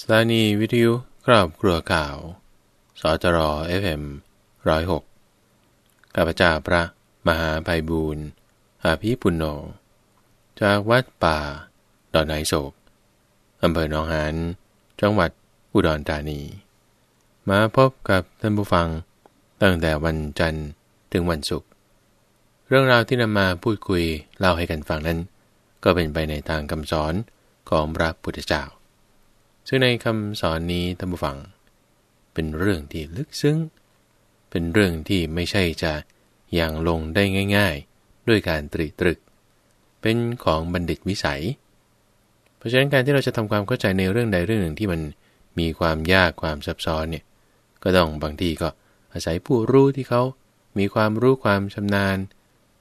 สถานีวิทยุครอบครัวข่าว สจรเอฟเอ็มร้อยหกข้าพเจ้าพระมหาภัยบูรณ์อาภีปุณโญจากวัดป่า ดอนไหโศกอำเภอหนองหานจังหวัดอุดรธานี มาพบกับท่านผู้ฟังตั้งแต่วันจันทร์ถึงวันศุกร์เรื่องราวที่นำมาพูดคุยเล่าให้กันฟังนั้น ก็เป็นไปในทางคำสอนของพระพุทธเจ้า ซึ่งในคำสอนนี้ท่านผู้ฟัง เป็นเรื่องที่ลึกซึ้ง เป็นเรื่องที่ไม่ใช่จะอย่างลงได้ง่าย ๆ ด้วยการตรีตรึก เป็นของบัณฑิตวิสัย เพราะฉะนั้นการที่เราจะทำความเข้าใจในเรื่องใดเรื่องหนึ่งที่มันมีความยากความซับซ้อนเนี่ย ก็ต้องบางทีก็อาศัยผู้รู้ที่เขามีความรู้ความชำนาญ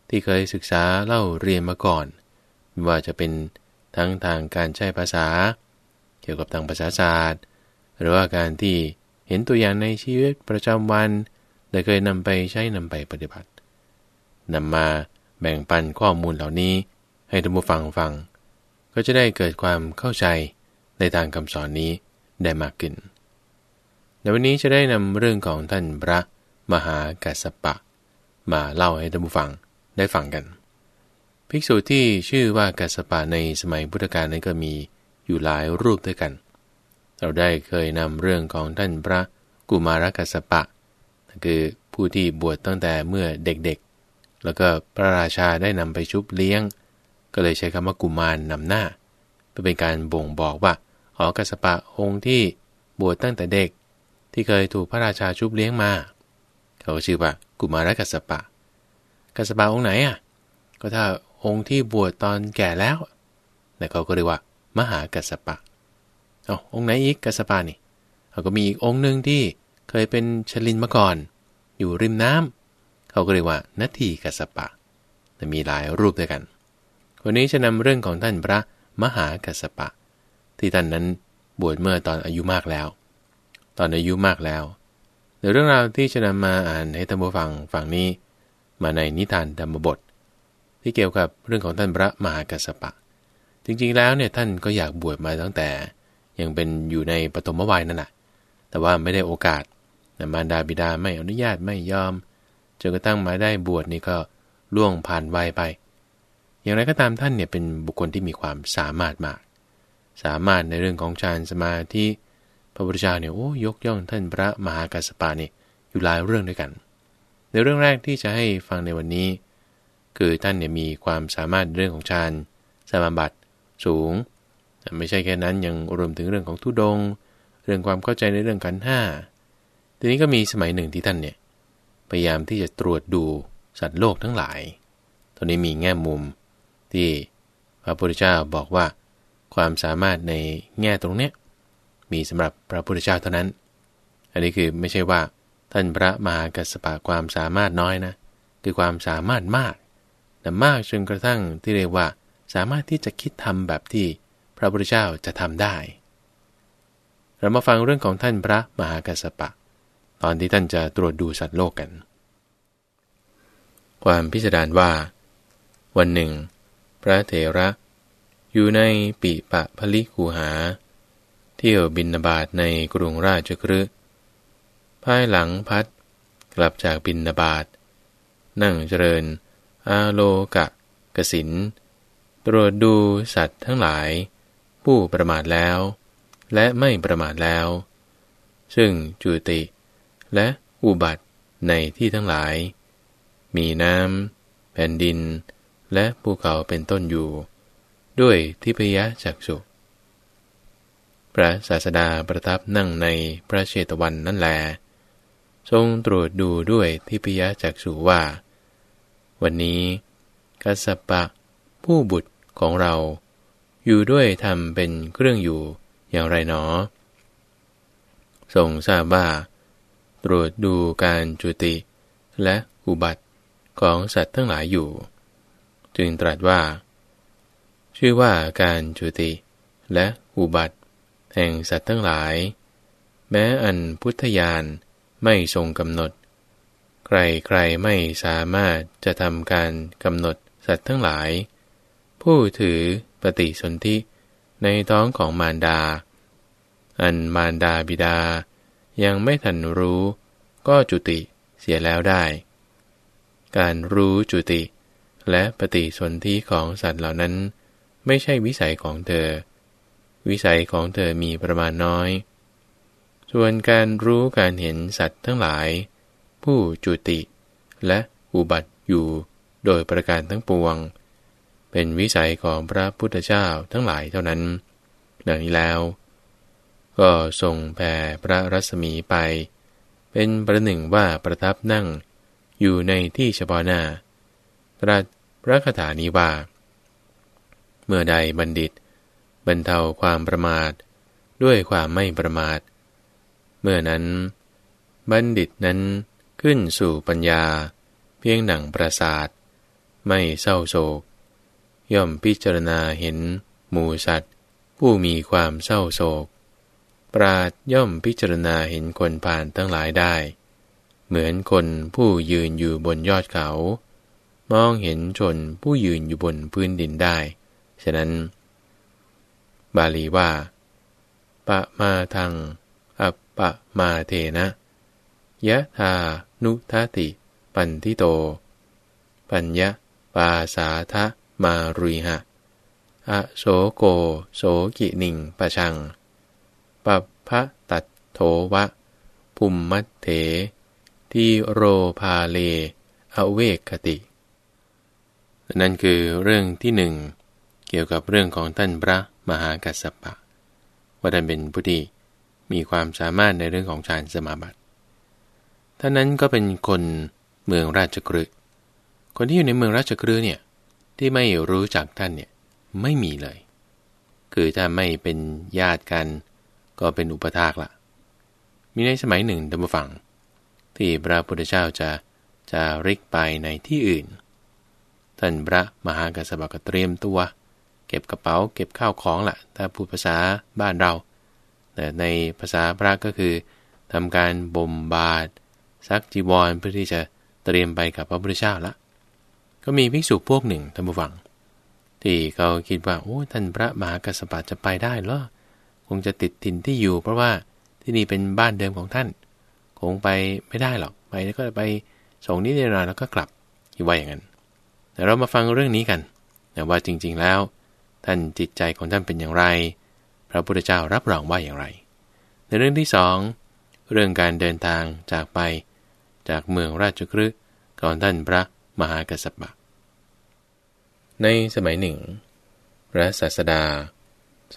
ที่เคยศึกษาเล่าเรียนมาก่อน ไม่ว่าจะเป็นทั้งทางการใช้ภาษา เกี่ยวกับทางภาษาศาสตร์ หรือว่าการที่เห็นตัวอย่างในชีวิตประจำวันได้เคยนำไปใช้นำไปปฏิบัตินำมาแบ่งปันข้อมูลเหล่านี้ให้ท่านผู้ฟังฟัง ก็จะได้เกิดความเข้าใจในทางคำสอนนี้ได้มากขึ้นในวันนี้จะได้นำเรื่องของท่านพระมหากัสสปะ มาเล่าให้ท่านผู้ฟังได้ฟังกัน ภิกษุที่ชื่อว่ากัสสปะในสมัยพุทธกาลนั้นก็มี อยู่หลายรูปด้วยกัน เราได้เคยนำเรื่องของท่านพระกุมารกัสปะ คือผู้ที่บวชตั้งแต่เมื่อเด็กๆ แล้วก็พระราชาได้นำไปชุบเลี้ยง ก็เลยใช้คำว่ากุมารนำหน้าเพื่อเป็นการบ่งบอกว่าอ๋อกัสปะองค์ที่บวชตั้งแต่เด็ก ที่เคยถูกพระราชาชุบเลี้ยงมา เขาชื่อว่ากุมารกัสปะ กัสปะองค์ไหนอะก็ถ้าองค์ที่บวชตอนแก่แล้วแต่เขาก็เรียกว่า มหากัสปะเอาองค์ไหนอีกกัสปะนี่เขาก็มีอีกองค์หนึ่งที่เคยเป็นชลินมาก่อน อยู่ริมน้ำเขาก็เรียกว่านาทีกัสปะแต่มีหลายรูปด้วยกัน วันนี้จะนำเรื่องของท่านพระมหากัสปะ ที่ท่านนั้นบวชเมื่อตอนอายุมากแล้ว ตอนอายุมากแล้วในเรื่องราวที่จะนำมาอ่านให้ท่านผู้ฟังฝั่งนี้ มาในนิทานธรรมบท ที่เกี่ยวกับเรื่องของท่านพระมหากัสปะ จริงๆแล้วเนี่ยท่านก็อยากบวชมาตั้งแต่ ยังเป็นอยู่ในปฐมวัยนั่นแหละแต่ว่าไม่ได้โอกาสมารดาบิดาไม่อนุญาตไม่ยอมจนกระทั่งมาได้บวชนี่ก็ล่วงผ่านวัยไป อย่างไรก็ตามท่านเนี่ยเป็นบุคคลที่มีความสามารถมาก สามารถในเรื่องของฌานสมาธิพระพุทธเจ้าเนี่ยโอ้ยกย่องท่านพระมหากัสสปะนี่อยู่หลายเรื่องด้วยกัน ในเรื่องแรกที่จะให้ฟังในวันนี้ คือท่านเนี่ยมีความสามารถเรื่องของฌานสมาบัติ สูง ไม่ใช่แค่นั้นยังรวมถึงเรื่องของทุดง เรื่องความเข้าใจในเรื่องกันห้าทีนี้ก็มีสมัยหนึ่งที่ท่านเนี่ยพยายามที่จะตรวจดูสัตว์โลกทั้งหลายตอนนี้มีแง่มุมที่พระพุทธเจ้าบอกว่า ความสามารถในแง่ตรงเนี้ยมีสำหรับพระพุทธเจ้าเท่านั้น อันนี้คือไม่ใช่ว่าท่านพระมหากัสปะความสามารถน้อยนะ คือความสามารถมากแต่มากจนกระทั่งที่เรียกว่า สามารถที่จะคิดทำแบบที่พระพุทธเจ้าจะทำได้ เรามาฟังเรื่องของท่านพระมหากัสสปะ ตอนที่ท่านจะตรวจดูสัตว์โลกกัน ความพิสดารว่า วันหนึ่ง พระเถระอยู่ในปีปะพลิคูหา เที่ยวบินบาตในกรุงราชกฤห์ภายหลังพัด กลับจากบินบาตนั่งเจริญ อาโลกะกสิน ตรวจดูสัตว์ทั้งหลาย ผู้ประมาทแล้ว และไม่ประมาทแล้ว ซึ่งจุติ และอุบัติในที่ทั้งหลาย มีน้ำแผ่นดิน และภูเขาเป็นต้นอยู่ ด้วยทิพยจักสุพระศาสดาประทับนั่งในพระเชตวันนั่นแล ทรงตรวจดูด้วยทิพยจักสุว่า วันนี้กัสปะผู้บุตร ของเรา อยู่ด้วยทำเป็นเครื่องอยู่อย่างไรหนอ ทรงทราบว่าตรวจดูการจุติ และอุบัติของสัตว์ทั้งหลายอยู่ จึงตรัสว่า ชื่อว่าการจุติ และอุบัติ แห่งสัตว์ทั้งหลาย แม้อันพุทธญาณไม่ทรงกำหนด ใครใครไม่สามารถจะทำการกำหนดสัตว์ทั้งหลาย ผู้ถือปฏิสนธิในท้องของมารดา อันมารดาบิดา ยังไม่ทันรู้ ก็จุติเสียแล้วได้ การรู้จุติ และปฏิสนธิของสัตว์เหล่านั้น ไม่ใช่วิสัยของเธอ วิสัยของเธอมีประมาณน้อย ส่วนการรู้การเห็นสัตว์ทั้งหลาย ผู้จุติ และอุบัติอยู่โดยประการทั้งปวง เป็นวิสัยของพระพุทธเจ้าทั้งหลายเท่านั้น ดังนี้แล้ว ก็ทรงแผ่พระรัศมีไป เป็นประหนึ่งว่าประทับนั่งอยู่ในที่เฉพาะหน้า ตรัสพระคาถานี้ว่า เมื่อใดบัณฑิต บรรเทาความประมาท ด้วยความไม่ประมาท เมื่อนั้น บัณฑิตนั้นขึ้นสู่ปัญญา เพียงหนังประสาท ไม่เศร้าโศก ย่อมพิจารณาเห็น หมูสัตว์ ผู้มีความเศร้าโศก ปราดย่อมพิจารณาเห็นคนผ่านทั้งหลายได้ เหมือนคนผู้ยืนอยู่บนยอดเขา มองเห็นชนผู้ยืนอยู่บนพื้นดินได้ ฉะนั้น บาลีว่า ปะมาทังอัปปะมาเทนะยะธานุทติ ปันทิโต ปัญญาปาสาทะ มารุยหะ อโสโก โสกินิงปะชัง ปัพะตัดโถวะ ภุมมัตเถ ที่โรพาเล อเวกคติ นั่นคือเรื่องที่หนึ่ง เกี่ยวกับเรื่องของท่านพระมหากัสสปะ ว่าท่านเป็นผู้ที่มีความสามารถในเรื่องของฌานสมาบัติท่านนั้นก็เป็นคนเมืองราชกฤห์คนที่อยู่ในเมืองราชกฤห์เนี่ย ที่ไม่รู้จักท่านเนี่ยไม่มีเลย คือถ้าไม่เป็นญาติกันก็เป็นอุปถากละมีในสมัยหนึ่งดัมฟังที่พระพุทธเจ้าจะจะริกไปในที่อื่น ท่านพระมหากัสสปะก็เตรียมตัว เก็บกระเป๋าเก็บข้าวของละ่ะ ถ้าพูดภาษาบ้านเรา แต่ในภาษาพระก็คือทำการบ่มบาดซักจีวรเพื่อที่จะเตรียมไปกับพระพุทธเจ้าละ ก็มีภิกษุพวกหนึ่งท่านผู้ฟัง ที่เขาคิดว่าโอ้ท่านพระมหากัสสปะจะไปได้เหรอคงจะติดถิ่นที่อยู่ เพราะว่าที่นี่เป็นบ้านเดิมของท่าน คงไปไม่ได้หรอกไปแล้วก็ไปส่งนิดหน่อยแล้วก็กลับคิดว่าอย่างนั้นแต่เรามาฟังเรื่องนี้กันนะว่าจริงๆแล้ว ท่านจิตใจของท่านเป็นอย่างไร พระพุทธเจ้ารับรองว่าอย่างไร ในเรื่องที่สองเรื่องการเดินทางจากไป จากเมืองราชคฤห์ก่อนท่านพระ มหากัสสปะ ในสมัยหนึ่ง พระศาสดา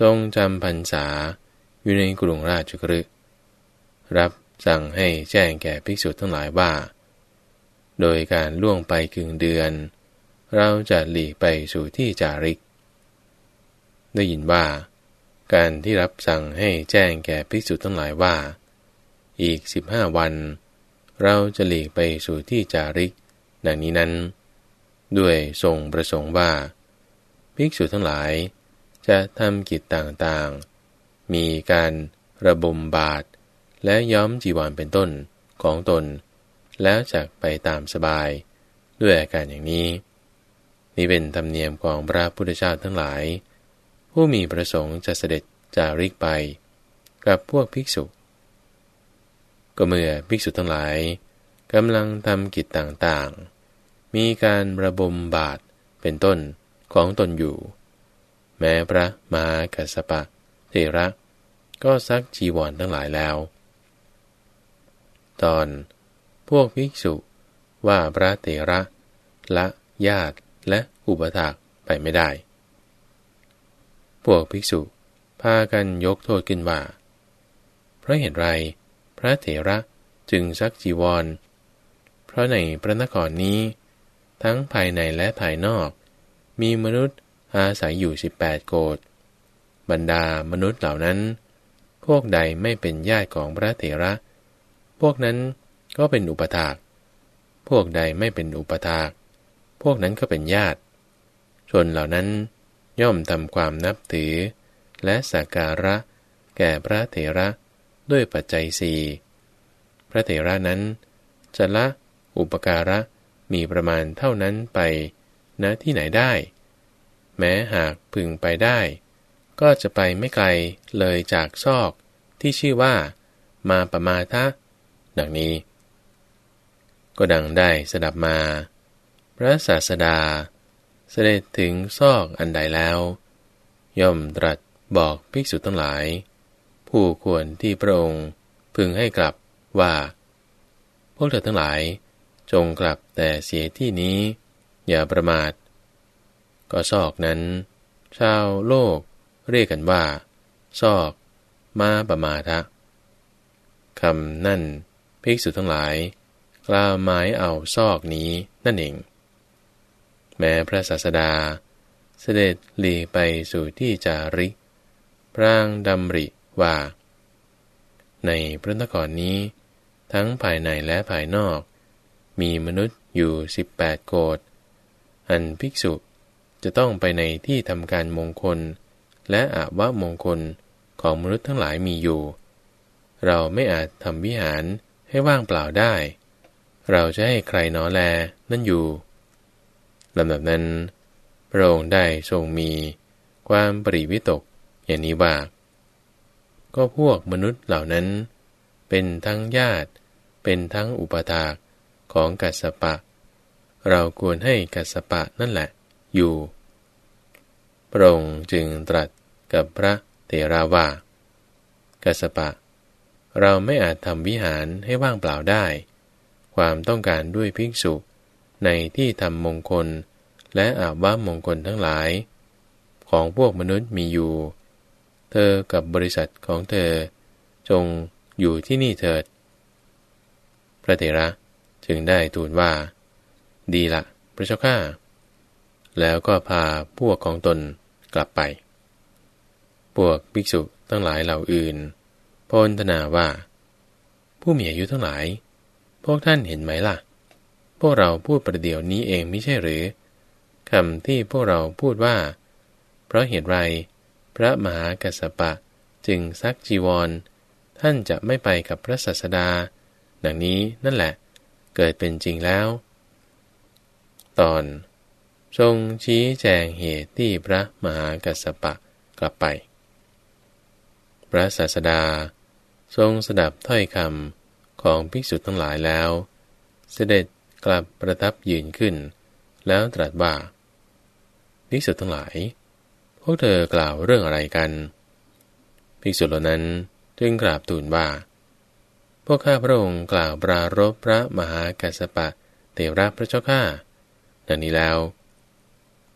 ทรงจำพรรษาอยู่ในกรุงราชคฤห์รับสั่งให้แจ้งแก่ภิกษุทั้งหลายว่า โดยการล่วงไปกึ่งเดือน เราจะหลีกไปสู่ที่จาริก ได้ยินว่า การที่รับสั่งให้แจ้งแก่ภิกษุทั้งหลายว่า อีกสิบห้าวัน เราจะหลีกไปสู่ที่จาริก ดังนี้นั้น ด้วยทรงประสงค์ว่า ภิกษุทั้งหลาย จะทำกิจต่างๆ มีการระบมบาทและย้อมจีวรเป็นต้นของตน แล้วจากไปตามสบาย ด้วยอาการอย่างนี้ นี่เป็นธรรมเนียมของพระพุทธเจ้าทั้งหลาย ผู้มีประสงค์จะเสด็จจาริกไป กับพวกภิกษุ ก็เมื่อภิกษุทั้งหลายกำลังทำกิจต่างๆ มีการระบมบาทเป็นต้นของตนอยู่ แม้พระมากัสปะเทระ ก็ซักจีวรทั้งหลายแล้ว ตอน พวกภิกษุว่าพระเตระ ละญาติและอุปถากไปไม่ได้ พวกภิกษุพากันยกโทษขึ้นว่า เพราะเหตุไร พระเถระจึงซักจีวร เพราะในพระนครนี้ ทั้งภายในและภายนอก มีมนุษย์อาศัยอยู่ 18 โกดบรรดามนุษย์เหล่านั้น พวกใดไม่เป็นญาติของพระเถระ พวกนั้นก็เป็นอุปถาก พวกใดไม่เป็นอุปถาก พวกนั้นก็เป็นญาติ ชนเหล่านั้นย่อมทำความนับถือ และสักการะ แก่พระเถระด้วยปัจจัยสี่พระเถระนั้นจะละอุปการะ มีประมาณเท่านั้นไปณที่ไหนได้ แม้หากพึงไปได้ ก็จะไปไม่ไกลเลยจากซอกที่ชื่อว่า มาปมาทะดังนี้ ก็ดังได้สดับมา พระศาสดา เสด็จถึงซอกอันใดแล้ว ย่อมตรัสบอกภิกษุทั้งหลาย ผู้ควรที่พระองค์พึงให้กลับว่า พวกเธอทั้งหลาย จงกลับแต่เสียที่นี้ อย่าประมาท ก็ซอกนั้น ชาวโลกเรียกกันว่า ซอก มาประมาทะคำนั่นภิกษุทั้งหลายกล่าวหมายเอาซอกนี้นั่นเอง แม้พระศาสดา เสด็จหลีไปสู่ที่จาริกพรางดำริว่า ในพระนครนี้ ทั้งภายในและภายนอก มีมนุษย์อยู่ 18 โกดอันภิกษุจะต้องไปในที่ทำการมงคล และอาวะมงคลของมนุษย์ทั้งหลายมีอยู่ เราไม่อาจทำวิหารให้ว่างเปล่าได้ เราจะให้ใครนอแลนั่นอยู่ลำดับนั้นพระองค์ได้ทรงมีความปริวิตกอย่างนี้ว่า ก็พวกมนุษย์เหล่านั้น เป็นทั้งญาติ เป็นทั้งอุปถาก ของกัสปะ เราควรให้กัสปะนั่นแหละ อยู่ พระองค์จึงตรัสกับพระเตราว่ากัสปะ เราไม่อาจทำวิหารให้ว่างเปล่าได้ ความต้องการด้วยภิกษุ ในที่ทำมงคลและอาบว่ามงคลทั้งหลาย ของพวกมนุษย์มีอยู่ เธอกับบริษัทของเธอ จงอยู่ที่นี่เถิด พระเถระ จึงได้ทูลว่า ดีละพระเจ้าข้าแล้วก็พาพวกของตนกลับไป พวกภิกษุตั้งหลายเหล่าอื่นพลธนาว่า ผู้มีอายุทั้งหลาย พวกท่านเห็นไหมล่ะ พวกเราพูดประเดี๋ยวนี้เองไม่ใช่หรือคำที่พวกเราพูดว่า เพราะเหตุไร พระมหากัสสปะจึงซักจีวร ท่านจะไม่ไปกับพระสัสดา ดังนี้นั่นแหละ เกิดเป็นจริงแล้ว ตอน ทรงชี้แจงเหตุที่พระมหากัสสปะกลับไป พระศาสดา ทรงสดับถ้อยคำของภิกษุทั้งหลายแล้ว เสด็จกลับประทับยืนขึ้น แล้วตรัสว่าภิกษุทั้งหลาย พวกเธอกล่าวเรื่องอะไรกัน ภิกษุเหล่านั้นจึงกราบทูลว่า พวกข้าพระองค์กล่าวปรารบพระมหากัสสปะเทระพระเจ้าข้าดังนี้แล้ว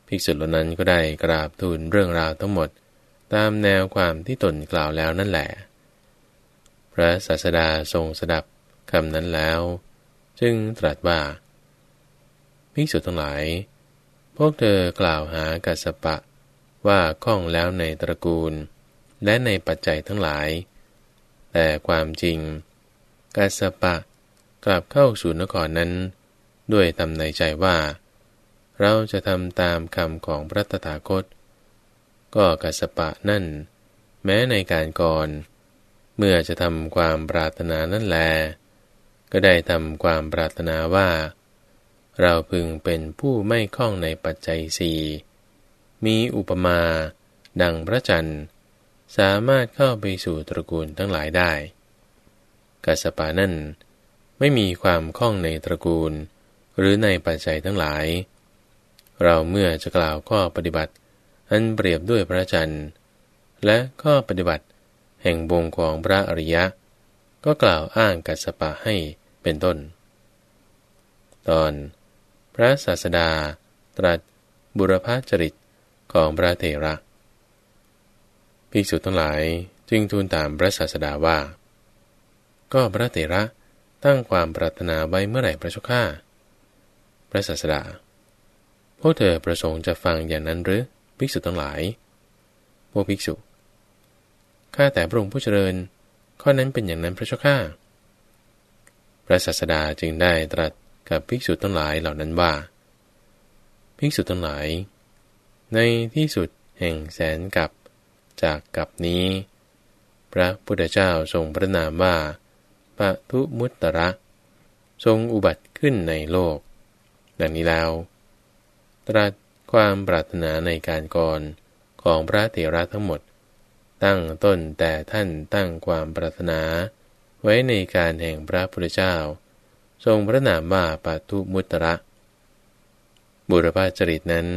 ภิกษุเหล่านั้นก็ได้กราบทูลเรื่องราวทั้งหมดตามแนวความที่ตนกล่าวแล้วนั่นแหละ พระศาสดาทรงสดับคำนั้นแล้ว จึงตรัสว่า ภิกษุทั้งหลาย พวกเธอกล่าวหากัสปะว่าคล้องแล้วในตระกูล และในปัจจัยทั้งหลาย แต่ความจริง กัสปะกลับเข้าสู่นครนั้น ด้วยตำในใจว่า เราจะทำตามคำของพระตถาคต ก็กัสปะนั่น แม้ในการก่อน เมื่อจะทำความปรารถนานั่นแล ก็ได้ทำความปรารถนาว่า เราพึงเป็นผู้ไม่คล้องในปัจจัยสี่มีอุปมา ดังพระจันทร์ สามารถเข้าไปสู่ตระกูลทั้งหลายได้ กัสปะนั่น ไม่มีความคล้องในตระกูล หรือในปัจจัยทั้งหลาย เราเมื่อจะกล่าวข้อปฏิบัติ อันเปรียบด้วยพระจันทร์ และข้อปฏิบัติแห่งวงของพระอริยะ ก็กล่าวอ้างกัสปะให้เป็นต้น ตอน พระศาสดา ตรัสบุรพจริตของพระเถระภิกษุทั้งหลายจึงทูลตามพระศาสดาว่า ก็พระเถระตั้งความปรารถนาไว้เมื่อไหร่พระชก้าพระศาสดา พวกเธอประสงค์จะฟังอย่างนั้นหรือภิกษุทั้งหลาย พวกภิกษุ ข้าแต่พระองค์ผู้เจริญ ข้อนั้นเป็นอย่างนั้นพระเจ้าข้าพระศาสดาจึงได้ตรัสกับภิกษุทั้งหลายเหล่านั้นว่า ภิกษุทั้งหลาย ในที่สุดแห่งแสนกับจากกับนี้ พระพุทธเจ้าทรงพระนามว่า ทุมุตตระ ทรงอุบัติขึ้นในโลก ดังนี้แล้ว ตรัสความปรารถนาในการก่อนของพระเถระทั้งหมด ตั้งต้นแต่ท่านตั้งความปรารถนา ไว้ในการแห่งพระพุทธเจ้า ทรงพระนามว่าปัทุมุตระ บุรพาจริตนั้น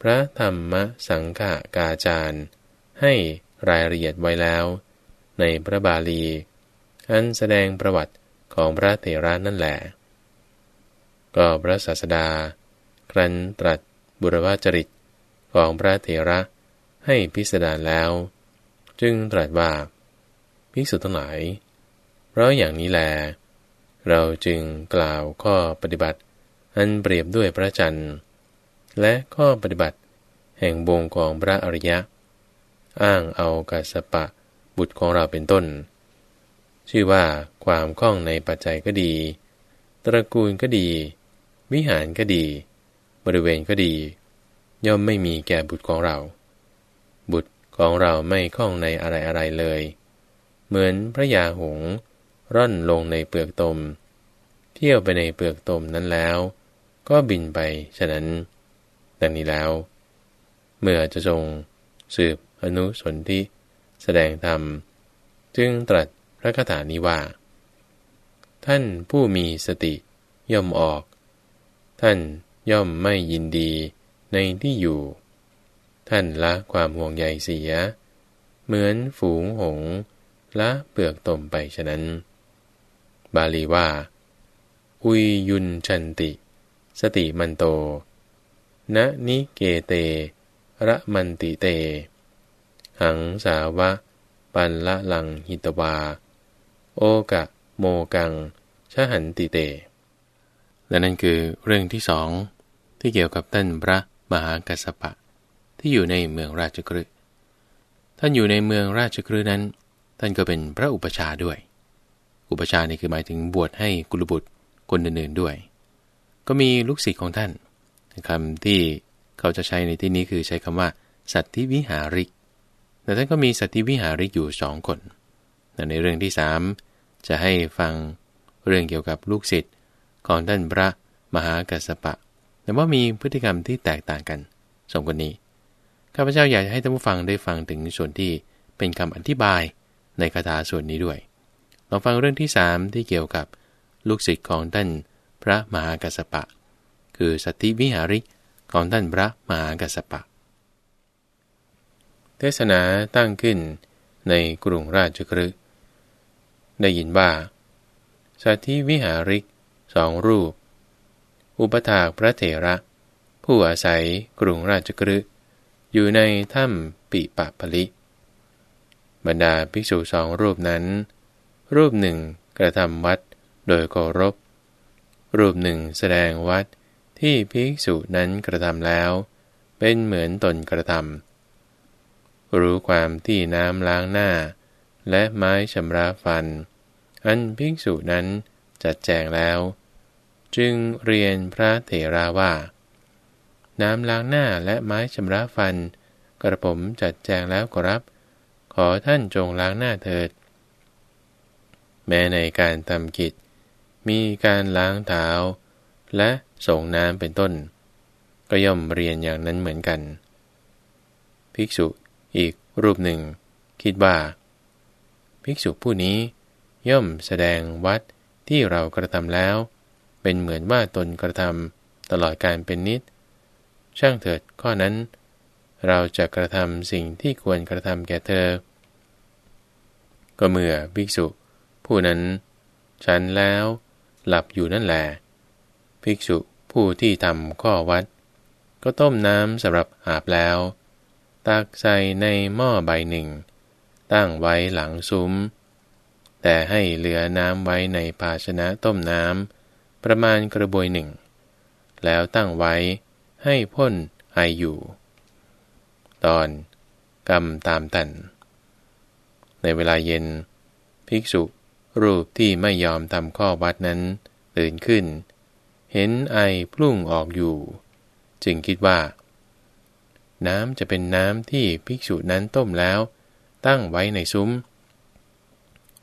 พระธรรมสังฆากาจารย์ ให้รายละเอียดไว้แล้ว ในพระบาลี อันแสดงประวัติของพระเถระนั่นแหละ ก็พระศาสดา ครั้นตรัสบุรพาจริตของพระเถระให้พิสดารแล้ว จึงตรัสว่าภิกษุทั้งหลาย เพราะอย่างนี้แล เราจึงกล่าวข้อปฏิบัติ อันเปรียบด้วยพระจันทร์ และข้อปฏิบัติแห่งบงของพระอริยะ อ้างเอากัสปะบุตรของเราเป็นต้น ชื่อว่าความคล่องในปัจจัยก็ดี ตระกูลก็ดี วิหารก็ดี บริเวณก็ดี ย่อมไม่มีแก่บุตรของเรา บุตรของเราไม่คล้องในอะไรอะไรเลย เหมือนพระยาหงร่อนลงในเปลือกตม เที่ยวไปในเปลือกตมนั้นแล้ว ก็บินไปฉะนั้น ดังนี้แล้ว เมื่อจะทรงสืบอนุสนธิแสดงธรรม จึงตรัส พระคาถานี้ว่า ท่านผู้มีสติย่อมออก ท่านย่อมไม่ยินดีในที่อยู่ ท่านละความห่วงใยเสีย เหมือนฝูงหงละเปลือกตมไปฉะนั้น บาลีว่า อุยยุนชันติ สติมันโต นะนิเกเต ระมันติเต หังสาวะ ปันละลังหิตวา โอกะ โมกัง ชหันติเต และนั่นคือเรื่องที่สองที่เกี่ยวกับท่านพระมหากัสปะ ที่อยู่ในเมืองราชกฤห์ท่านอยู่ในเมืองราชกฤห์นั้น ท่านก็เป็นพระอุปชาด้วย อุปชานี่คือหมายถึงบวชให้กุลบุตรคนอื่นๆด้วย ก็มีลูกศิษย์ของท่านคำที่เขาจะใช้ในที่นี้คือใช้คำว่า สัตธิวิหาริกแต่ท่านก็มีสัตธิวิหาริกอยู่สองคน ในเรื่องที่สาม จะให้ฟังเรื่องเกี่ยวกับลูกศิษย์ของท่านพระมหากัสสปะ แต่ว่ามีพฤติกรรมที่แตกต่างกันสองคนนี้ ข้าพเจ้าอยากให้ท่านผู้ฟังได้ฟังถึงส่วนที่เป็นคำอธิบายในคาถาส่วนนี้ด้วยลองฟังเรื่องที่สามที่เกี่ยวกับลูกศิษย์ของท่านพระมหากัสปะ คือสัตติวิหาริกของท่านพระมหากัสปะ เทศนาตั้งขึ้นในกรุงราชกฤห์ ได้ยินว่า สัตติวิหาริกสองรูป อุปถากพระเถระ ผู้อาศัยกรุงราชกฤห์อยู่ในถ้ำปิปะพลิ บรรดาภิกษุสองรูปนั้น รูปหนึ่งกระทำวัดโดยเคารพ รูปหนึ่งแสดงวัดที่ภิกษุนั้นกระทำแล้ว เป็นเหมือนตนกระทำรู้ความที่น้ำล้างหน้า และไม้ชำระฟัน อันภิกษุนั้นจัดแจงแล้ว จึงเรียนพระเถราว่า น้ำล้างหน้าและไม้ชำระฟัน กระผมจัดแจงแล้วกรับ ขอท่านจงล้างหน้าเถิด แม้ในการทำกิจ มีการล้างเท้า และส่งน้ำเป็นต้น ก็ย่อมเรียนอย่างนั้นเหมือนกัน ภิกษุอีกรูปหนึ่ง คิดว่า ภิกษุผู้นี้ ย่อมแสดงวัดที่เรากระทำแล้ว เป็นเหมือนว่าตนกระทำตลอดการเป็นนิด ช่างเถิดข้อนั้น เราจะกระทำสิ่งที่ควรกระทำแก่เธอ ก็เมื่อภิกษุ ผู้นั้น ฉันแล้ว หลับอยู่นั่นแหละภิกษุผู้ที่ทำข้อวัด ก็ต้มน้ำสำหรับอาบแล้ว ตักใส่ในหม้อใบหนึ่ง ตั้งไว้หลังซุ้ม แต่ให้เหลือน้ำไว้ในภาชนะต้มน้ำประมาณกระบวยหนึ่ง แล้วตั้งไว้ให้พ้นไออยู่ ตอนกรรมตามตัน ในเวลาเย็น ภิกษุรูปที่ไม่ยอมทำข้อวัดนั้นตื่นขึ้น เห็นไอพุ่งออกอยู่ จึงคิดว่า น้ำจะเป็นน้ำที่ภิกษุนั้นต้มแล้ว ตั้งไว้ในซุ้ม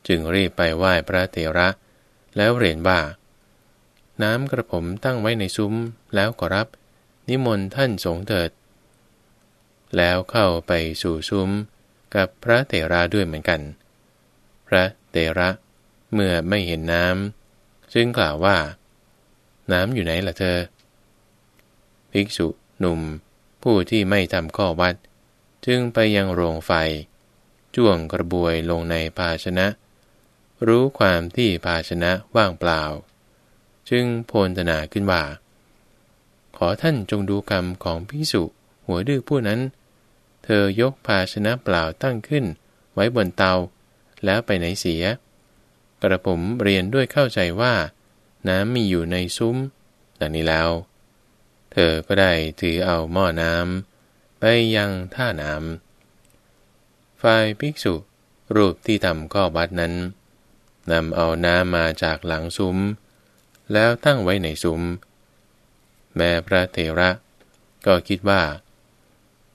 จึงรีบไปไหว้พระเถระ แล้วเรียนว่า น้ำกระผมตั้งไว้ในซุ้มแล้วก็รับ นิมนต์ท่านสงเถิด แล้วเข้าไปสู่ซุ้มกับพระเถระด้วยเหมือนกัน พระเถระเมื่อไม่เห็นน้ำจึงกล่าวว่า น้ำอยู่ไหนล่ะเธอ ภิกษุหนุ่มผู้ที่ไม่ทำข้อวัด จึงไปยังโรงไฟ จ้วงกระบวยลงในภาชนะ รู้ความที่ภาชนะว่างเปล่า จึงโพลธนาขึ้นว่า ขอท่านจงดูกรรมของภิกษุหัวดื้อผู้นั้น เธอยกภาชนะเปล่าตั้งขึ้น ไว้บนเตา แล้วไปไหนเสีย กระผมเรียนด้วยเข้าใจว่า น้ำมีอยู่ในซุ้มดังนี้แล้ว เธอก็ได้ถือเอาหม้อน้ำไปยังท่าน้ำ ฝ่ายภิกษุรูปที่ทำข้อบัดนั้นนำเอาน้ำมาจากหลังซุ้ม แล้วตั้งไว้ในซุ้ม แม่พระเถระก็คิดว่า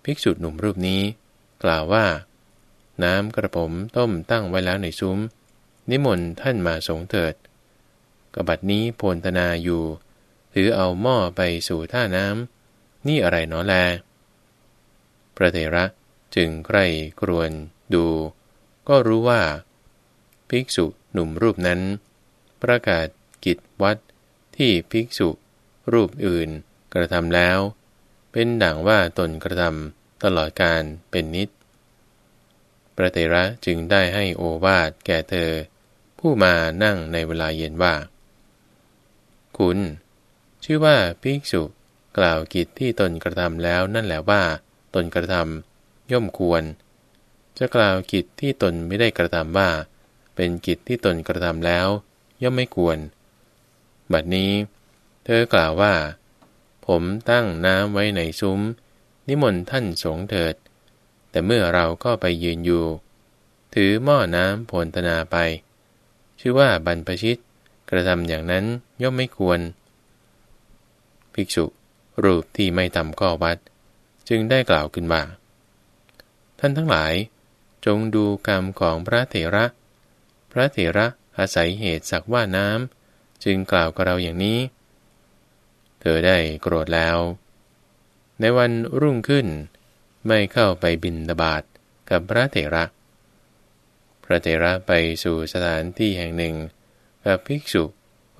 ภิกษุหนุ่มรูปนี้กล่าวว่า น้ำกระผมต้มตั้งไว้แล้วในซุ้ม นิมนต์ท่านมาสงเถิดกบัดนี้โพลธนาอยู่ ถือเอาหม้อไปสู่ท่าน้ำนี่อะไรเนาะแล พระเถระ จึงใกล้กรวนดู ก็รู้ว่า ภิกษุหนุ่มรูปนั้น ประกาศกิจวัดที่ภิกษุ รูปอื่นกระทำแล้ว เป็นดังว่าตนกระทำตลอดการเป็นนิด พระเตระจึงได้ให้โอวาทแก่เธอ ผู้มานั่งในเวลาเย็นว่า คุณ ชื่อว่าภิกษุกล่าวกิจที่ตนกระทำแล้วนั่นแหละว่า ตนกระทำ ย่อมควร จะกล่าวกิจที่ตนไม่ได้กระทำว่า เป็นกิจที่ตนกระทำแล้ว ย่อมไม่ควร บัดนี้ เธอกล่าวว่า ผมตั้งน้ำไว้ในซุ้ม นิมนต์ท่านสงเถิด แต่เมื่อเราก็ไปยืนอยู่ ถือหม้อน้ำโผลตนาไป ชื่อว่าบรรพชิตกระทำอย่างนั้นย่อมไม่ควร ภิกษุรูปที่ไม่ทำข้อวัด จึงได้กล่าวขึ้นว่า ท่านทั้งหลาย จงดูกรรมของพระเถระ พระเถระอาศัยเหตุสักว่าน้ำจึงกล่าวกับเราอย่างนี้ เธอได้โกรธแล้ว ในวันรุ่งขึ้น ไม่เข้าไปบินตบาทกับพระเถระ พระเถระไปสู่สถานที่แห่งหนึ่งกับภิกษุ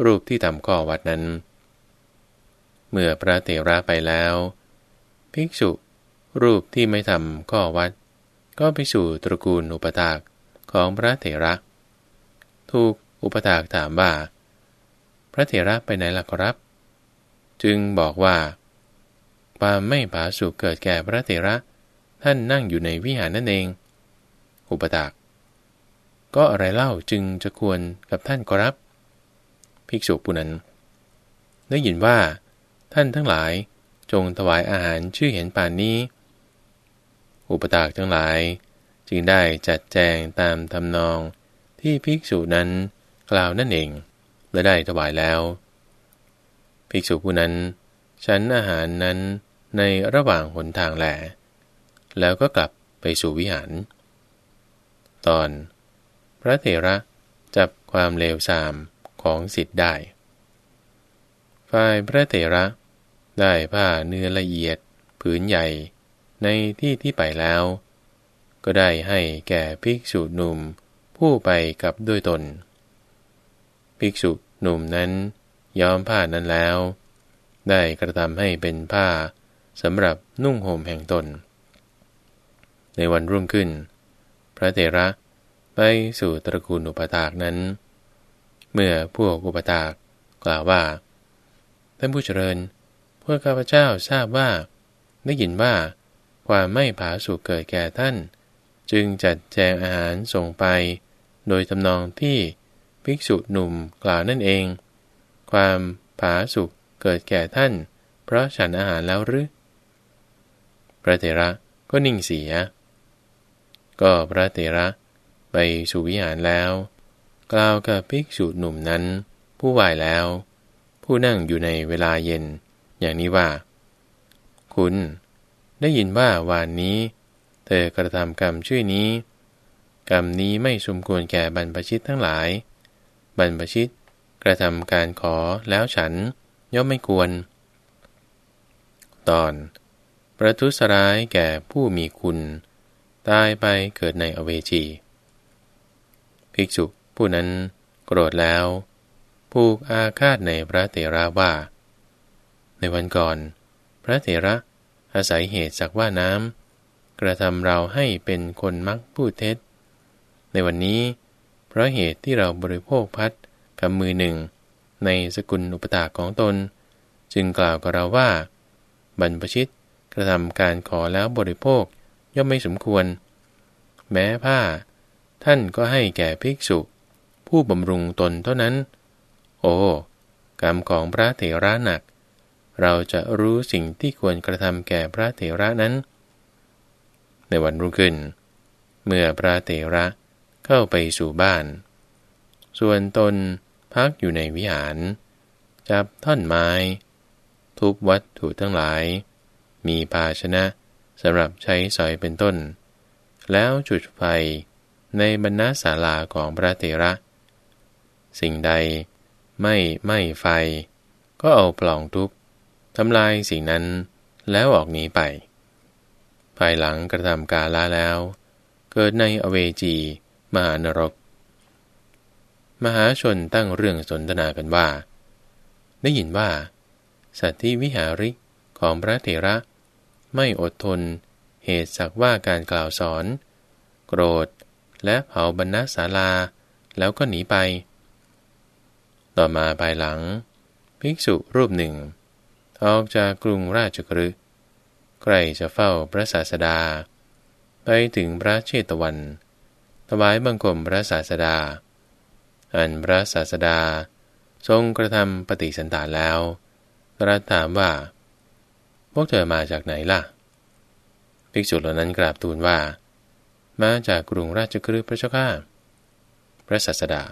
รูปที่ทำข้อวัดนั้น เมื่อพระเถระไปแล้ว ภิกษุรูปที่ไม่ทำข้อวัด ก็ไปสู่ตระกูลอุปถากของพระเถระ ถูกอุปถากถามว่า พระเถระไปไหนล่ะครับ จึงบอกว่าความไม่ผาสุกเกิดแก่พระเถระท่านนั่งอยู่ในวิหารนั่นเอง อุปตาก ก็อะไรเล่าจึงจะควรกับท่านกรับ ภิกษุผู้นั้น ได้ยินว่า ท่านทั้งหลายจงถวายอาหารชื่อเห็นป่านนี้ อุปตากทั้งหลาย จึงได้จัดแจงตามทำนองที่ภิกษุนั้นกล่าวนั่นเอง และได้ถวายแล้ว ภิกษุผู้นั้น ฉันอาหารนั้นในระหว่างหนทางแหลแล้วก็กลับไปสู่วิหาร ตอน พระเถระจับความเลวทรามของสิทธิ์ได้ ฝ่ายพระเถระได้ผ้าเนื้อละเอียด ผืนใหญ่ ในที่ที่ไปแล้ว ก็ได้ให้แก่ภิกษุหนุ่มผู้ไปกับด้วยตน ภิกษุหนุ่มนั้นย้อมผ้านั้นแล้ว ได้กระทำให้เป็นผ้าสำหรับนุ่งห่มแห่งตน ในวันรุ่งขึ้น พระเถระไปสู่ตระกูลอุปถากนั้น เมื่อพวกอุปถากกล่าวว่า ท่านผู้เจริญพวกข้าพเจ้าทราบว่า ได้ยินว่า ความไม่ผาสุกเกิดแก่ท่าน จึงจัดแจงอาหารส่งไป โดยทำนองที่ภิกษุหนุ่มกล่าวนั่นเอง ความผาสุกเกิดแก่ท่าน เพราะฉันอาหารแล้วหรือพระเถระก็นิ่งเสีย ก็พระเถระไปสู่วิหารแล้ว กล่าวกับภิกษุหนุ่มนั้น ผู้ไหวแล้ว ผู้นั่งอยู่ในเวลาเย็น อย่างนี้ว่า คุณ ได้ยินว่าวานนี้ เธอกระทำกรรมชื่อนี้ กรรมนี้ไม่สมควรแก่บรรพชิตทั้งหลาย บรรพชิตกระทำการขอแล้วฉันย่อมไม่ควร ตอน ประทุษร้ายแก่ผู้มีคุณ ตายไปเกิดในอเวจี ภิกษุผู้นั้นโกรธแล้วผูกอาฆาตในพระเถระว่า ในวันก่อน พระเถระ อาศัยเหตุสักว่าน้ำกระทำเราให้เป็นคนมักพูดเท็จ ในวันนี้ เพราะเหตุที่เราบริโภคพัดกับมือหนึ่ง ในสกุลอุปถาของตน จึงกล่าวกับเราว่า บรรพชิตกระทำการขอแล้วบริโภคย่อมไม่สมควร แม้ผ้า ท่านก็ให้แก่ภิกษุ ผู้บำรุงตนเท่านั้น โอ้กรรมของพระเถระหนัก เราจะรู้สิ่งที่ควรกระทำแก่พระเถระนั้น ในวันรุ่งขึ้น เมื่อพระเถระเข้าไปสู่บ้าน ส่วนตนพักอยู่ในวิหาร จับท่อนไม้ ทุกวัตถุทั้งหลาย มีภาชนะสำหรับใช้สอยเป็นต้น แล้วจุดไฟในบรรณาศาลาของพระเถระ สิ่งใดไม่ไม่ไฟ ก็เอาปล่องทุบ ทำลายสิ่งนั้นแล้วออกหนีไป ภายหลังกระทำกาลาแล้ว เกิดในอเวจีมหานรก มหาชนตั้งเรื่องสนทนากันว่า ได้ยินว่า สัตว์ที่วิหาริกของพระเถระ ไม่อดทน เหตุสักว่าการกล่าวสอน โกรธและเผาบรรณาศาลาแล้วก็หนีไป ต่อมาภายหลัง ภิกษุรูปหนึ่ง ออกจากกรุงราชกฤห์ใกล้จะเฝ้าพระศาสดา ไปถึงพระเชตวัน ถวายบังคมพระศาสดา อันพระศาสดา ทรงกระทำปฏิสันตานแล้วตรัสถามว่า พวกเธอมาจากไหนล่ะ ภิกษุเหล่านั้นกราบทูลว่า มาจากกรุงราชกฤห์พระเจ้าข้า พระสัสดา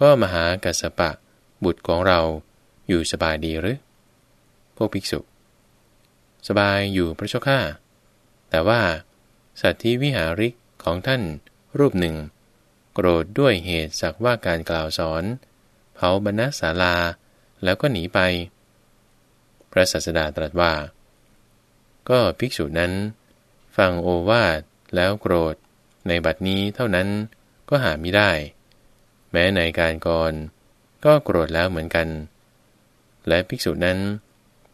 ก็มหากัสปะบุตรของเราอยู่สบายดีหรือ พวกภิกษุ สบายอยู่พระเจ้าข้าแต่ว่า สัตว์ที่วิหาริกของท่านรูปหนึ่ง โกรธด้วยเหตุสักว่าการกล่าวสอน เผาบรรณศาลาแล้วก็หนีไป พระศาสดาตรัสว่า ก็ภิกษุนั้น ฟังโอวาทแล้วโกรธในบัดนี้เท่านั้นก็หาไม่ได้ แม้ในการก่อนก็โกรธแล้วเหมือนกัน และภิกษุนั้น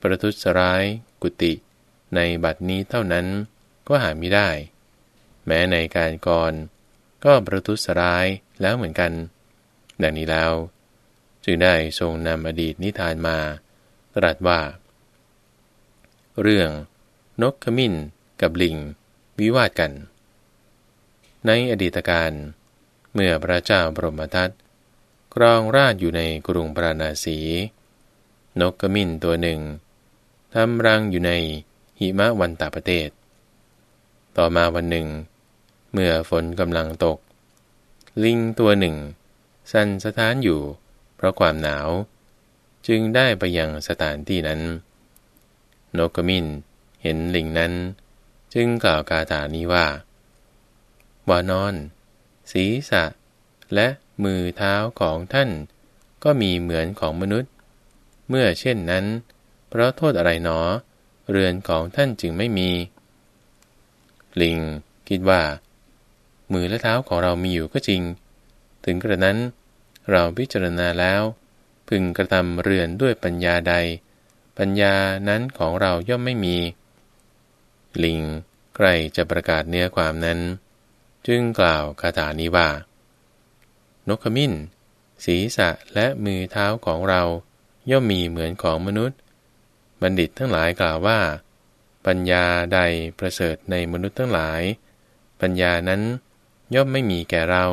ประทุษร้าย กุติ ในบัดนี้เท่านั้นก็หาไม่ได้ แม้ในการก่อน ก็ประทุษร้ายแล้วเหมือนกัน ดังนี้แล้ว จึงได้ทรงนำอดีตนิทานมา ตรัสว่า เรื่อง นกขมิ้นกับลิง วิวาทกัน ในอดีตการ เมื่อพระเจ้าบรมทัตครองราชอยู่ในกรุงปราณาสี นกขมิ้นตัวหนึ่ง ทำรังอยู่ในหิมะวันตาประเทศ ต่อมาวันหนึ่ง เมื่อฝนกำลังตก ลิงตัวหนึ่ง สั่นสถานอยู่ เพราะความหนาว จึงได้ไปยังสถานที่นั้น โนกกมินเห็นลิงนั้น จึงกล่าวกาถานี้ว่าวานอน ศีรษะ และมือเท้าของท่านก็มีเหมือนของมนุษย์ เมื่อเช่นนั้น เพราะโทษอะไรหนอ เรือนของท่านจึงไม่มี ลิง คิดว่า มือและเท้าของเรามีอยู่ก็จริง ถึงกระนั้น เราพิจารณาแล้ว พึงกระทำเรือนด้วยปัญญาใด ปัญญานั้นของเราย่อมไม่มี ลิงใกล้จะประกาศเนื้อความนั้น จึงกล่าวคาถานี้ว่า นกขมิ้น ศีรษะและมือเท้าของเราย่อมมีเหมือนของมนุษย์ บัณฑิตทั้งหลายกล่าวว่า ปัญญาใดประเสริฐในมนุษย์ทั้งหลาย ปัญญานั้นย่อมไม่มีแก่เรา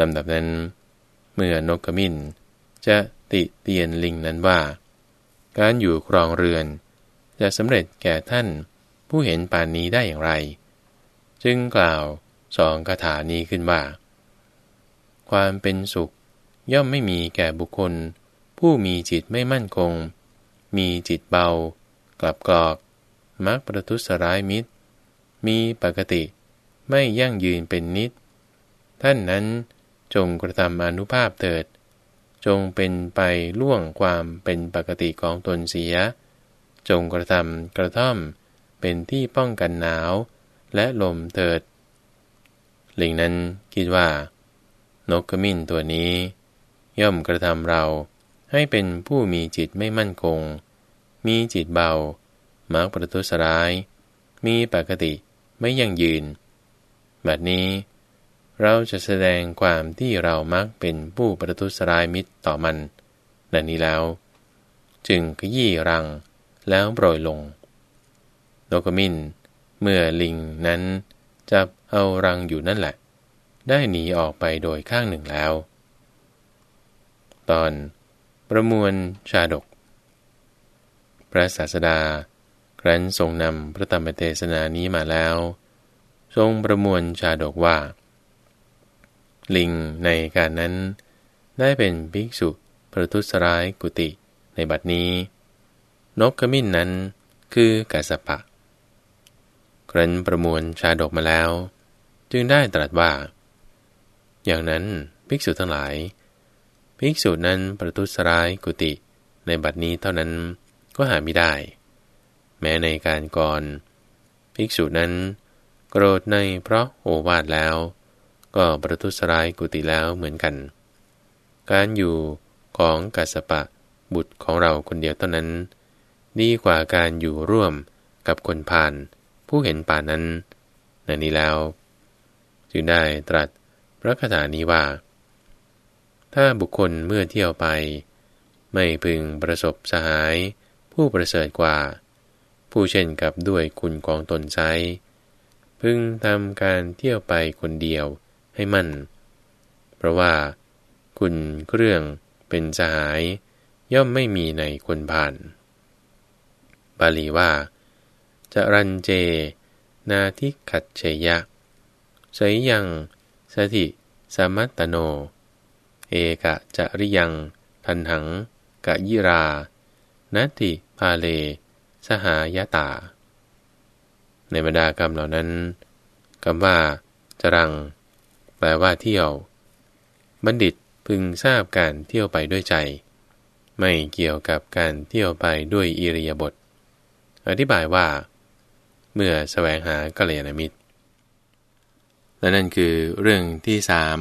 ลำดับนั้น เมื่อนกขมิ้นจะติเตียนลิงนั้นว่า การอยู่ครองเรือน จะสำเร็จแก่ท่านผู้เห็นป่านนี้ได้อย่างไร จึงกล่าวสองคาถานี้ขึ้นว่า ความเป็นสุขย่อมไม่มีแก่บุคคล ผู้มีจิตไม่มั่นคง มีจิตเบา กลับกรอกมักประทุษร้ายมิตร มีปกติ ไม่ยั่งยืนเป็นนิด ท่านนั้นจงกระทำอนุภาพเถิด จงเป็นไปล่วงความเป็นปกติของตนเสีย จงกระทำกระท่อมเป็นที่ป้องกันหนาว และลมเถิด ลิงนั้นคิดว่า นกขมิ้นตัวนี้ ย่อมกระทำเรา ให้เป็นผู้มีจิตไม่มั่นคง มีจิตเบามักประทุษร้าย มีปกติไม่ยั่งยืน แบบนี้ เราจะแสดงความที่เรามักเป็นผู้ประทุษร้ายมิตรต่อมันดังนี้แล้ว จึงขยี้รังแล้วโปรยลงโนกมิน เมื่อลิงนั้นจับเอารังอยู่นั่นแหละ ได้หนีออกไปโดยข้างหนึ่งแล้ว ตอน ประมวลชาดก พระศาสดา ครั้นทรงนำพระธรรมเทศนานี้มาแล้ว ทรงประมวลชาดกว่า ลิงในการนั้น ได้เป็นภิกษุประทุษร้ายกุติในบัดนี้ นกขมิ้นนั้นคือกาสปะ ครั้นประมวลชาดกมาแล้ว จึงได้ตรัสว่า อย่างนั้นภิกษุทั้งหลาย ภิกษุนั้นประทุษร้ายกุติในบัดนี้เท่านั้นก็หาไม่ได้ แม้ในการก่อน ภิกษุนั้นโกรธในเพราะโอวาทแล้ว ก็ประทุษร้ายกุติแล้วเหมือนกัน การอยู่ของกัสปะบุตรของเราคนเดียวเท่านั้น ดีกว่าการอยู่ร่วมกับคนผ่าน ผู้เห็นป่านั้นในนี้แล้ว จึงได้ตรัสพระคาถานี้ว่า ถ้าบุคคลเมื่อเที่ยวไป ไม่พึงประสบสหาย ผู้ประเสริฐกว่า ผู้เช่นกับด้วยคุณของตนใช้พึงทำการเที่ยวไปคนเดียวให้มั่น เพราะว่าคุณเครื่องเป็นสหาย ย่อมไม่มีในคนผ่าน บาลีว่า จะรันเจ นาทิขัดเชยะสยยังสถิสมัตตโน เอกะจะริยังทันหัง กะยิรานัติพาเล สหายตา ในบรรดากรรมเหล่านั้นคำว่า จรัง แปลว่าเที่ยว บัณฑิตพึงทราบการเที่ยวไปด้วยใจ ไม่เกี่ยวกับการเที่ยวไปด้วยอิริยาบถอธิบายว่า เมื่อแสวงหากัลยาณมิตร และนั่นคือเรื่องที่สาม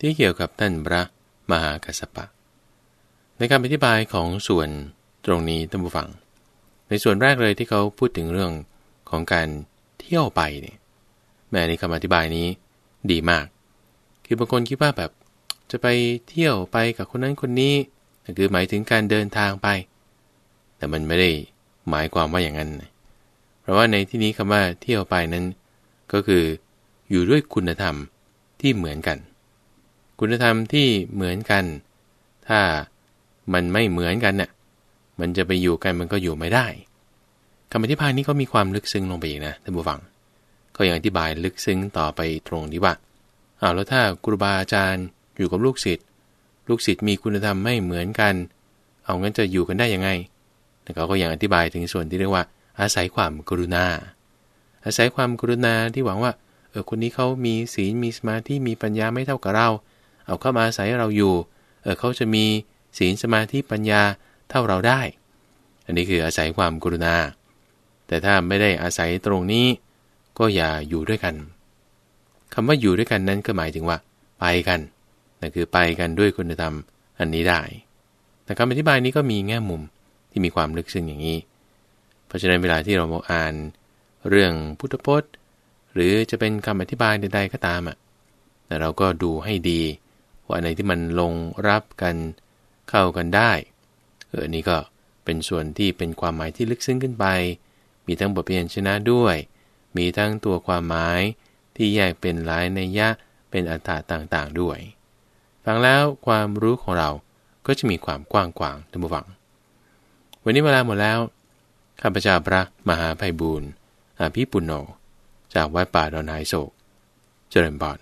ที่เกี่ยวกับท่านพระ มหากัสปะ ในการอธิบายของส่วนตรงนี้ท่านผู้ฟัง ในส่วนแรกเลยที่เขาพูดถึงเรื่องของการเที่ยวไปเนี่ยแม้ในคำอธิบายนี้ดีมาก คือบางคนคิดว่าแบบจะไปเที่ยวไปกับคนนั้นคนนี้คือหมายถึงการเดินทางไป แต่มันไม่ได้หมายความว่าอย่างนั้น เพราะว่าในที่นี้คำว่าเที่ยวไปนั้น ก็คืออยู่ด้วยคุณธรรมที่เหมือนกัน คุณธรรมที่เหมือนกัน ถ้ามันไม่เหมือนกันเนี่ยมันจะไปอยู่กันมันก็อยู่ไม่ได้คำอธิบายนี้ก็มีความลึกซึ้งลงไปอีกนะท่านผู้ฟัง ก็ยังอธิบายลึกซึ้งต่อไปตรงที่ว่าอ้าวแล้วถ้าครูบาอาจารย์อยู่กับลูกศิษย์ลูกศิษย์มีคุณธรรมไม่เหมือนกัน เอางั้นจะอยู่กันได้ยังไงแต่เขาก็ยังอธิบายถึงส่วนที่เรียกว่า อาศัยความกรุณา อาศัยความกรุณาที่หวังว่าเออคนนี้เขามีศีลมีสมาธิมีปัญญาไม่เท่ากับเรา เอาเข้ามาอาศัยเราอยู่ เออเขาจะมีศีลสมาธิปัญญาเท่าเราได้ อันนี้คืออาศัยความกรุณา แต่ถ้าไม่ได้อาศัยตรงนี้ ก็อย่าอยู่ด้วยกันคำว่าอยู่ด้วยกันนั้นก็หมายถึงว่า ไปกันนั่นคือไปกันด้วยคุณธรรมอันนี้ได้ แต่คำอธิบายนี้ก็มีแง่มุมที่มีความลึกซึ้งอย่างนี้ เพราะฉะนั้นเวลาที่เราอ่าน เรื่องพุทธพจน์ หรือจะเป็นคำอธิบายใดๆก็ตามอะแต่เราก็ดูให้ดี ว่าอันไหนที่มันลงรับกันเข้ากันได้เออนี่ก็เป็นส่วนที่เป็นความหมายที่ลึกซึ้งขึ้นไป มีทั้งบทเพียนชนะด้วย มีทั้งตัวความหมายที่แยกเป็นหลายในยะเป็นอัตถาต่างๆด้วย ฟังแล้วความรู้ของเราก็จะมีความกว้างขวางท่านผู้ฟัง วันนี้เวลาหมดแล้ว ข้าพเจ้าพระมหาภัยบูรณ์อาภิปุณโญจากวัดป่าดอนไฮโศก เจริญบอน